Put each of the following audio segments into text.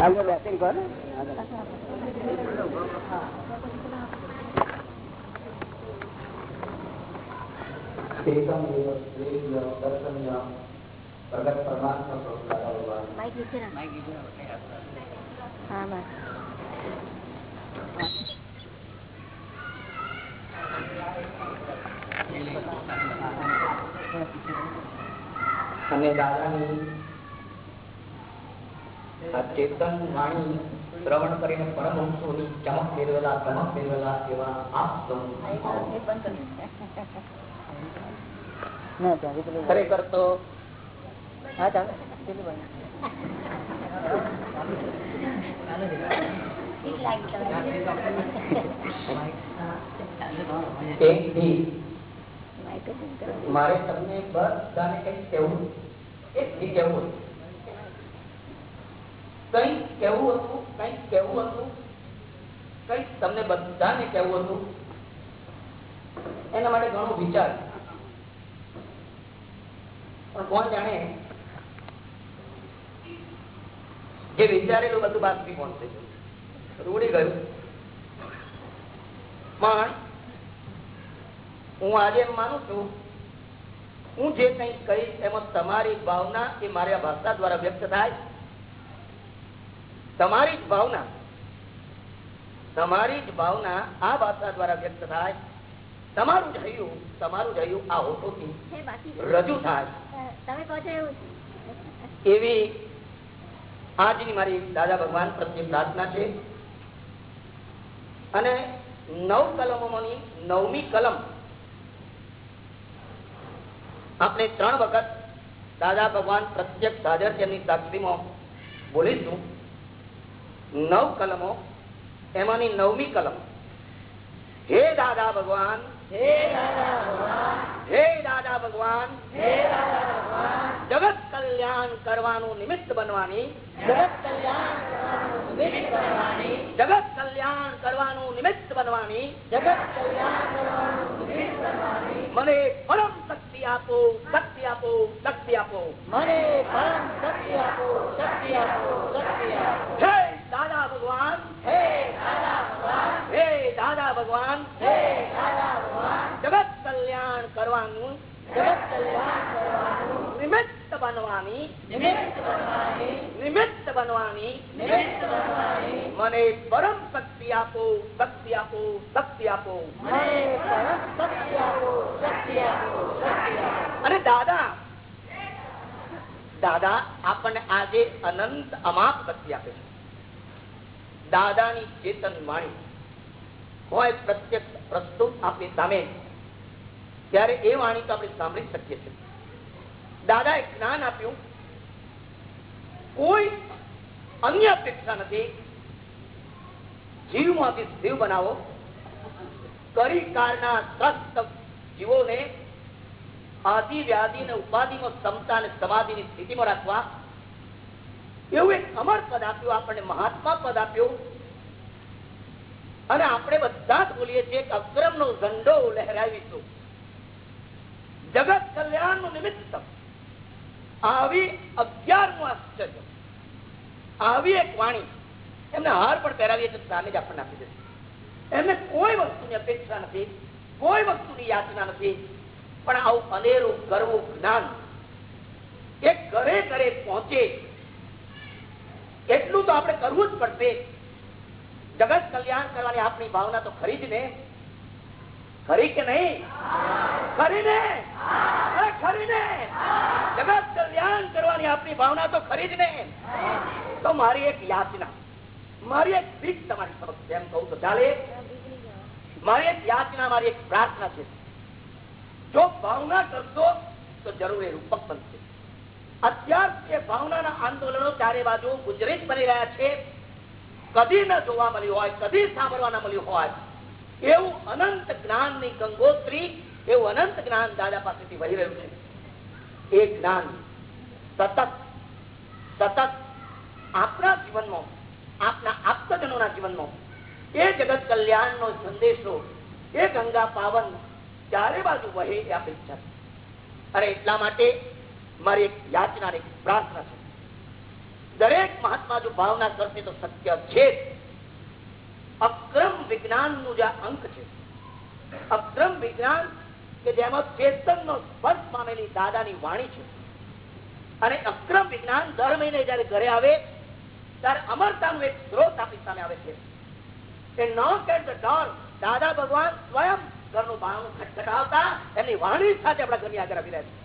આગળ બેસીને કહો ને. એકમ એવ શ્રેય દર્શન્ય પ્રગટ પરમાત્મા સ્વરૂપ ભગવાન માઇક નીચે રાખ. હા બસ અને દાદાની આ ચેતન વાણી શ્રવણ કરીને પરમહંસોની ચમક મેળવેલા ચમક મેળવેલા એવા આપ ખરેખર તો હા ચાલે. મારે તમને બધાને કઈ કહેવું એક કહેવું કંઈક કેવું હતું, કંઈક કેવું હતું, કંઈક તમને બધાને કેવું હતું. એના માટે ઘણો વિચાર. પણ કોણ જાણે જે વિચારેલું બધું બાકી કોણ થઈ ગયું. રૂડી ગયું. પણ હું આજે માનું છું, હું જે કંઈ કહીશ એમાં તમારી ભાવના એ મારી ભાષા દ્વારા વ્યક્ત થાય. તમારી જ ભાવના તમારી જ ભાવના આ ભાષા દ્વારા વ્યક્ત થાય. તમારું જ હૈયું તમારું જ હૈયું આ હોઠોથી છે રજૂ થાય. એવું? આજની મારી દાદા ભગવાન પ્રત્યે પ્રાર્થના છે. અને નવ કલમોની નવમી કલમ આપણે ત્રણ વખત દાદા ભગવાન પ્રત્યક્ષ હાજર તેમની સાક્ષીમાં બોલીશું. નવ કલમો એમાંની નવમી કલમ. હે દાદા ભગવાન હે દાદા ભગવાન હે દાદા ભગવાન હે દાદા ભગવાન. જગત કલ્યાણ કરવાનું નિમિત્ત બનવાની જગત કલ્યાણ કરવાનું નિમિત્ત બનવાની જગત કલ્યાણ કરવાનું નિમિત્ત બનવાની જગત કલ્યાણ કરવાનું નિમિત્ત બનવાની. મને પરમ શક્તિ આપો શક્તિ આપો શક્તિ આપો. મને પરમ શક્તિ આપો શક્તિ આપો શક્તિ આપો. હે દાદા ભગવાન હે દાદા ભગવાન હે દાદા ભગવાન હે દાદા ભગવાન જગત કલ્યાણ કરવાનું જગત કલ્યાણ કરવાનું નિમિત્ત બનવાની નિમિત્ત બનવાની નિમિત્ત બનવાની નિમિત્ત બનવાની. મને પરમ શક્તિ આપો શક્તિ આપો શક્તિ આપો. મને પરમ શક્તિ આપો શક્તિ આપો શક્તિ આપો. અને દાદા દાદા આપણને આજે અનંત અમાપ શક્તિ આપે છે. દાદાની ચેતન વાણી હોય પ્રત્યક્ષ પ્રસ્તુત આપણી સામે. ત્યારે એ વાણી તો આપણે સાંભળી શકીએ છીએ. દાદાએ જ્ઞાન આપ્યું. કોઈ અન્ય અપેક્ષા નથી. જીવમાંથી શિવ બનાવો. કરી કારના ત્રસ્ત જીવોને આદિ વ્યાધિ ને ઉપાધિમાં ક્ષમતા અને સમાધિની સ્થિતિમાં રાખવા. એવું એક અમર પદ આપ્યું, આપણને મહાત્મા પદ આપ્યું. અને આપણે બધા જ બોલીએ છીએ કે અક્રમ નો ઝંડો લહેરાવીશું. જગત કલ્યાણનું નિમિત્ત આવી અગિયારમું આશ્ચર્ય. આવી એક વાણી. એમને હાર પણ પહેરાવીએ તો સામે જ આપણને આપી દેશે એમને કોઈ વસ્તુની અપેક્ષા નથી, કોઈ વસ્તુની યાચના નથી. પણ આવું અનેરું ગરવું જ્ઞાન. એ ઘરે ઘરે પહોંચે એટલું તો આપણે કરવું જ પડશે. જગત કલ્યાણ કરવાની આપની ભાવના તો ખરી જ ને. ખરી કે નહીં? ખરી ને? ખરી ને? જગત કલ્યાણ કરવાની આપની ભાવના તો ખરી જ ને. તો મારી એક યાચના. મારી એક ભીખ તમારી સમક્ષ એમ કહું તો ચાલે. મારી એક યાચના, મારી એક પ્રાર્થના છે. જો ભાવના કરશો તો જરૂર એ રૂપક બનશે. અત્યાર એ ભાવનાના આંદોલનો ચારે બાજુ ગુજરાત બની રહ્યા છે, કદી ન જોવા મળ્યું હોય, કદી સાંભળવા ન મળ્યું હોય, એવું અનંત જ્ઞાનની ગંગોત્રી, એવું અનંત જ્ઞાન દાદા પાસેથી વહી રહ્યું છે. એ જ્ઞાન સતત સતત આપણા જીવનમાં આપના આપતજનોના જીવનમાં, એ જગત કલ્યાણનો સંદેશો, એ ગંગા પાવન ચારે બાજુ વહે એ અપેક્ષા અરે એટલા માટે મારી એક યાચના એક પ્રાર્થના છે. દરેક મહાત્મા જો ભાવના કરશે તો સત્ય છે. અક્રમ વિજ્ઞાનનું જે અંક છે, અક્રમ વિજ્ઞાન કે જેમાં ચેતન નો સ્પર્શ પામેલી દાદાની વાણી છે, અને અક્રમ વિજ્ઞાન દર મહિને જયારે ઘરે આવે, ત્યારે અમરતાનું એક સ્ત્રોત આપણી સામે આવે છે. કે નોટ એટ ડોર દાદા ભગવાન સ્વયં ઘરનું ભાવનું ખટખટાવતા એમની વાણી સાથે આપણા ઘરની આગળ આવી રહ્યા છે.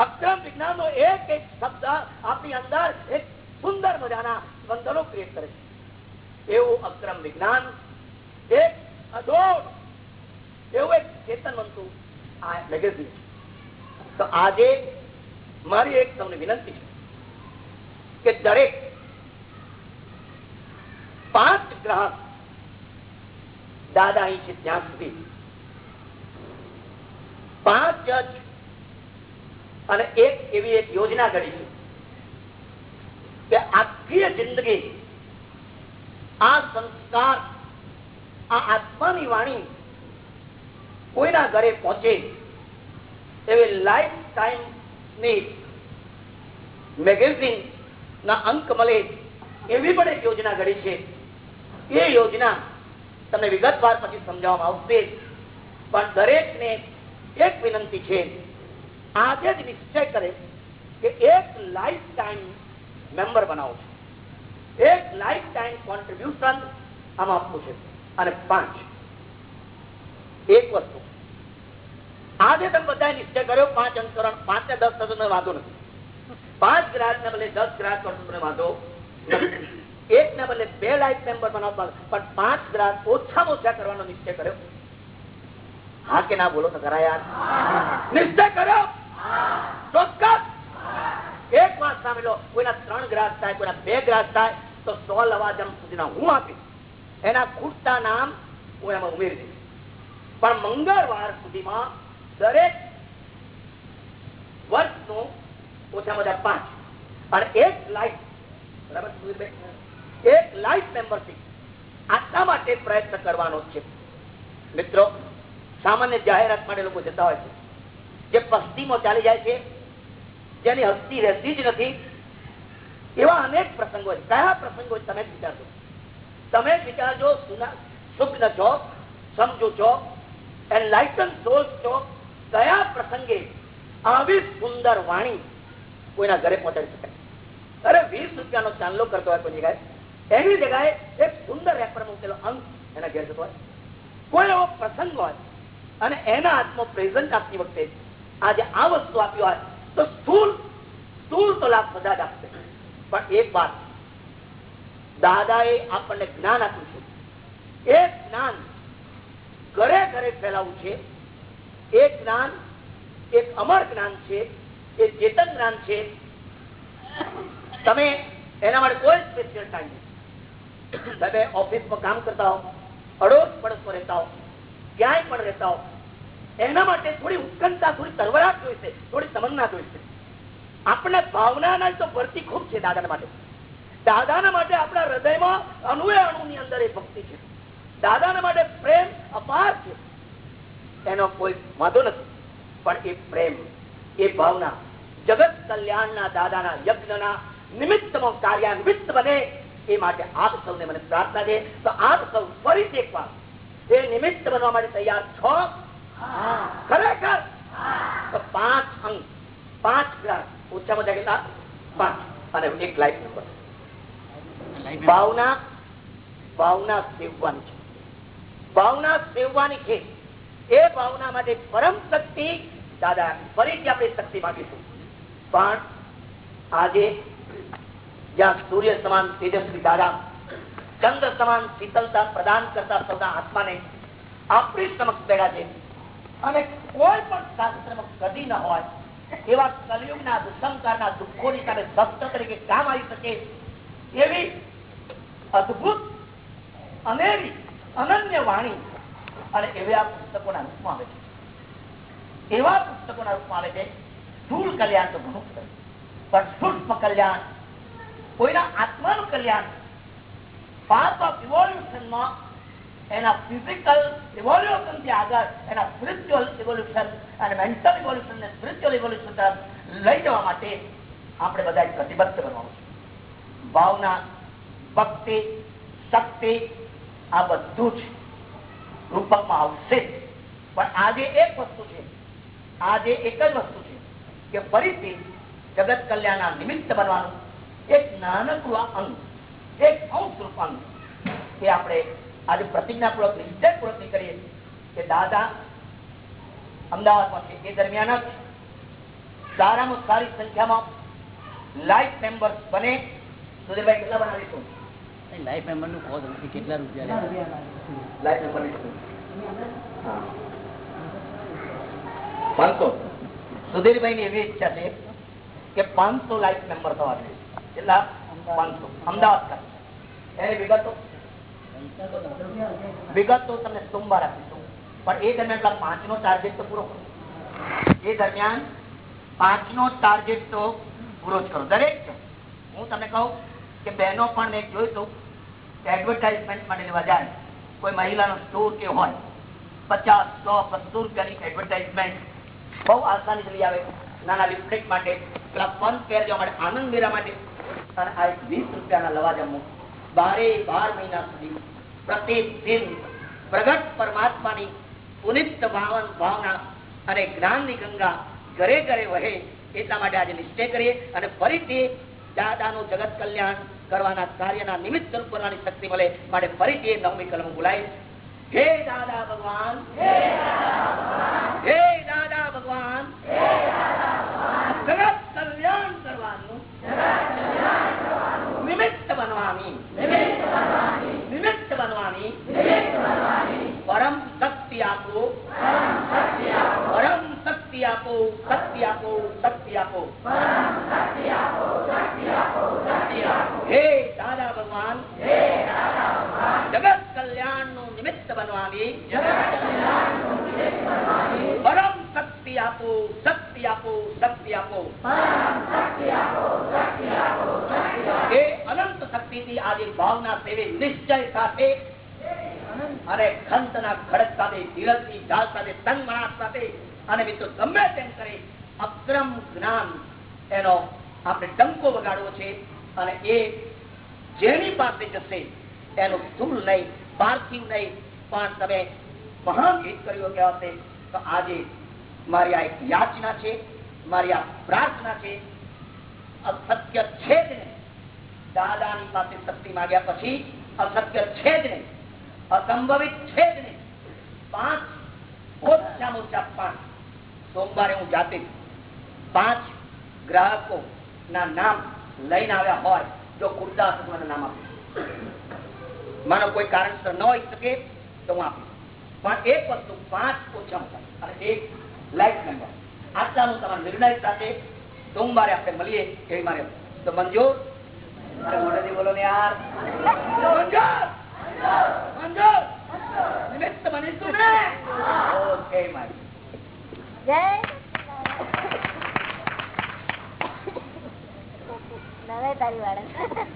અક્રમ વિજ્ઞાન નો એક એક શબ્દ આપની અંદર એક સુંદર મજાના બંધનો ક્રિએટ કરે છે. એવું અક્રમ વિજ્ઞાન એક અદોડ એવું એક આ મેગેઝિન તો આજે મારી એક તમને વિનંતી છે કે દરેક પાંચ ગ્રાહક દાદા અહીં છે ત્યાં સુધી પાંચ જ અને એક એવી એક યોજના ઘડી કે આખી જિંદગી આ સંસ્કાર, આ આત્માની વાણી કોઈના ઘરે પહોંચે એવી લાઈફ ટાઈમની મેગેઝિન ના અંક મળે એવી પણ એક યોજના ઘડી છે. એ યોજના તમને વિગતવાર પછી સમજાવવામાં આવશે. પણ દરેકને એક વિનંતી છે આજે જ નિશ્ચય કરે કે એક લાઈફ ટાઈમ મેમ્બર બનાવો છે. એક લાઈફ ટાઈમ કોન્ટ્રીબ્યુશન આમાં આપવું છે. અને પાંચ, એક વસ્તુ. આજે તમે બધા નિશ્ચય કર્યો, પાંચ અંકરણ પાંચ ને દસ થતો વાંધો નથી. પાંચ ગ્રાહક ને બદલે દસ ગ્રાહક કરશો તમને વાંધો એક ને બદલે બે લાઈફ મેમ્બર બનાવવા પણ પાંચ ગ્રાહક ઓછામાં ઓછા કરવાનો નિશ્ચય કર્યો. હા કે ના બોલો તો ખરા યાર. નિશ્ચય કર્યો. ચોક્કસ. એક વાત સામે લો, કોઈના ત્રણ ગ્રાસ થાય, કોઈના બે ગ્રાસ થાય, તો સો લવાજમ સુધીના હું આપીશ. એના ખૂટતા નામ હું એમાં ઉમેરી દઈશ. પણ મંગળવાર સુધીમાં દરેક વર્ષનું ઓછામાં ઓછા પાંચ. અને એક લાઈફ બરાબર? એક લાઈફ મેમ્બરશીપ આટલા માટે પ્રયત્ન કરવાનો છે. મિત્રો, સામાન્ય જાહેરાત માટે લોકો જતા હોય છે. જે પશ્ચિમો ચાલી જાય છે, જેની હસ્તી રહેતી જ નથી. એવા અનેક પ્રસંગો છે. કયા પ્રસંગો તમે વિચારજો. તમે વિચારજો સુગ્ન છો સમજુ છો એનલાઇટન સોલ્સ છો કયા પ્રસંગે આવી સુંદર વાણી કોઈના ઘરે પહોંચાડી શકાય? અરે, વીસ રૂપિયાનો ચાંદલો કરતો હોય કોઈ જગ્યાએ, એની જગ્યાએ એક સુંદર રેપર મૂકેલો અંક એના ઘેર જતો હોય. કોઈ એવો પ્રસંગ હોય અને એના હાથમાં પ્રેઝન્ટ આપતી વખતે આજે આ વસ્તુ આપી હોય તો સ્થુલ સ્થુલ તો લાભ બધા જ આપશે. પણ એક વાત, દાદાએ આપણને જ્ઞાન આપ્યું છે. એ જ્ઞાન ઘરે ઘરે ફેલાવું છે. એ જ્ઞાન એક અમર જ્ઞાન છે, એ ચેતન જ્ઞાન છે. તમે એના માટે કોઈ સ્પેશિયલ ટાઈમ નથી. તમે ઓફિસમાં કામ કરતા હો અડોશ પડોશમાં રહેતા હો, ક્યાંય પણ રહેતા હો એના માટે થોડી ઉત્કંઠતા થોડી તરવરાટ જોઈશે થોડી તમન્ના જોઈશે આપણે ભાવનાના તો ભરતી ખૂબ છે દાદાના માટે. દાદાના માટે આપણા હૃદયમાં અણુએ અણુની અંદર એ ભક્તિ છે. દાદાના માટે પ્રેમ અપાર છે. એનો કોઈ વાંધો નથી. પણ એ પ્રેમ, એ ભાવના જગત કલ્યાણના દાદાના યજ્ઞના નિમિત્તમાં કાર્યાન્વિત બને એ માટે આપ સૌને મને પ્રાર્થના છે. તો આપ સૌ ફરી એકવાર એ નિમિત્ત બનવા માટે તૈયાર છો. ખરેખર? પાંચ અંક પાંચ ગ્રામ ઓછામાં ઓછા કેટલા? પાંચ. અને એક લાઈફ નંબર ભાવના ભાવના સેવવાની છે. ભાવના સેવવાની છે. એ ભાવના માટે પરમ શક્તિ દાદા ફરીથી આપણે શક્તિ માંગીશું. પણ આજે જ્યાં સૂર્ય સમાન તેજસ્વી દાદા ચંદ્ર સમાન શીતલતા પ્રદાન કરતા સૌના આત્માને આપણી સમક્ષ બેઠા છે અને કોઈ પણ શાસ્ત્રમાં કદી ન હોય એવા કલયુગના દુષ્સંકારના દુઃખોની સામે ભક્ત તરીકે કામ આવી શકે એવી અદભુત, અનેરી, અનન્ય વાણી અને એવા પુસ્તકોના રૂપમાં આવે છે. એવા પુસ્તકોના રૂપમાં આવે છે સ્થૂળ કલ્યાણ તો ઘણું પણ સૂક્ષ્મ કલ્યાણ, કોઈના આત્માનું કલ્યાણ પાથ ઓફ ઇવોલ્યુશનમાં એના ફિઝિકલ ઇવોલ્યુશનથી આગળ એના સ્પિરિચ્યુઅલ ઇવોલ્યુશન અને મેન્ટલ ઇવોલ્યુશન ને સ્પિરિચ્યુઅલ ઇવોલ્યુશન તરફ લઈ જવા માટે આપણે બધા પ્રતિબદ્ધ બનવાનું છે. ભાવના, ભક્તિ, શક્તિ, આ બધું જ રૂપકમાં આવશે. પણ આજે એક વસ્તુ છે આજે એક જ વસ્તુ છે, કે ફરીથી જગત કલ્યાણના નિમિત્ત બનવાનું એક નાનકડું અંગ, એક અંશ રૂપ અંગ, એ આપણે આજે પ્રતિજ્ઞાપૂર્વક નિશ્ચયપૂર્વક નીકળીએ કે દાદા અમદાવાદમાં છે. એ દરમિયાન જ સારામાં સારી સંખ્યામાં લાઈફ મેમ્બર્સ બને. સુધીરભાઈ કેટલા બનાવીશું લાઈફ મેમ્બરનું કોઝ નથી કેટલા રૂપિયા લાઈફ મેમ્બર પાંચસો સુધીરભાઈ ની એવી ઈચ્છા છે કે પાંચસો લાઈફ મેમ્બર થવા જોઈએ. કેટલા? પાંચસો. અમદાવાદ ખાતે. એની વિગતો? વિગતો તમને સોમવાર આપીશું પણ એ દરમિયાન પેલા પાંચ નો ટાર્ગેટ તો પૂરો કરો. એ દરમિયાન પાંચ નો ટાર્ગેટ તો પૂરો જ કરો. દરેક હું તમને કહું કે બહેનો પણ મેં જોયું એડવર્ટાઇઝમેન્ટ માટે લેવા જાય. કોઈ મહિલાનો સ્ટોર કે હોય, પચાસ, સો બસો રૂપિયાની એડવર્ટાઇઝમેન્ટ બહુ આસાની લઈ આવે. નાના લિપસ્ટિક માટે, પેલા ફન ફેર જવા માટે, આનંદ મેળા માટે. અને આ વીસ રૂપિયાના લવાજમો બારે બાર મહિના સુધી પ્રતિદિન પ્રગટ પરમાત્માની પુનિત ભાવન, ભાવના અને જ્ઞાનની ગંગા ઘરે ઘરે વહે એટલા માટે આજે નિશ્ચય કરીએ અને ફરીથી દાદાનું જગત કલ્યાણ કરવાના કાર્યના નિમિત્ત સ્વરૂપ બનવાની શક્તિ મળે માટે ફરીથી નવમી કલમ બોલાય. હે દાદા ભગવાન! હે દાદા ભગવાન જગત કલ્યાણ કરવાનું નિમિત્ત બનવાની નિમિત્ત બનવાની પરમ શક્તિ આપો પરમ શક્તિ આપો શક્તિ આપો હે દાદા ભગવાન, જગત કલ્યાણનું નિમિત્ત બનવાની, પરમ શક્તિ આપો શક્તિ આપો શક્તિ આપો એ અનંત શક્તિથી આજે ભાવના સેવે નિશ્ચય સાથે અને ખંતના ખડક સાથે ધીરજની ઢાલ સાથે તન્મણાટ સાથે અને મિત્રો, ગમે તેમ કરે અક્રમ જ્ઞાન એનો આપણે ડંકો વગાડવો છે અને એ જેની પાસે જશે, એનું સ્થૂળ નહીં, પાર્થિવ નહીં. પણ તમે મહાન હિત કર્યું કહેવાશે, તો આજે મારી આ એક યાચના છે, મારી આ પ્રાર્થના છે. અસત્ય છે જ નહીં. દાદાની પાસે શક્તિ માંગ્યા પછી અસત્ય છે જ નહીં. અસંભવિત છે જ નહીં. પાંચ ઓછામાં ઓછા પાંચ. સોમવારે હું જાતે પાંચ ગ્રાહકો ના નામ લઈને આવ્યા હોય જો ખુરદા હશે નામ આપું માનો કોઈ કારણસર ન હોઈ શકે તો હું આપીશ પણ એક વસ્તુ પાંચ ઓછામાં ઓછા અને એક લાઈફ મેમ્બર આટલાનું તમારા નિર્ણય સાથે સોમવારે આપણે મળીએ. એવી મારે તો મંજૂર? મોઢેથી બોલો ને યાર. મંજૂર? મંજૂર? નિમિત્ત ને? ઓકે મારી જય તારી વાળા.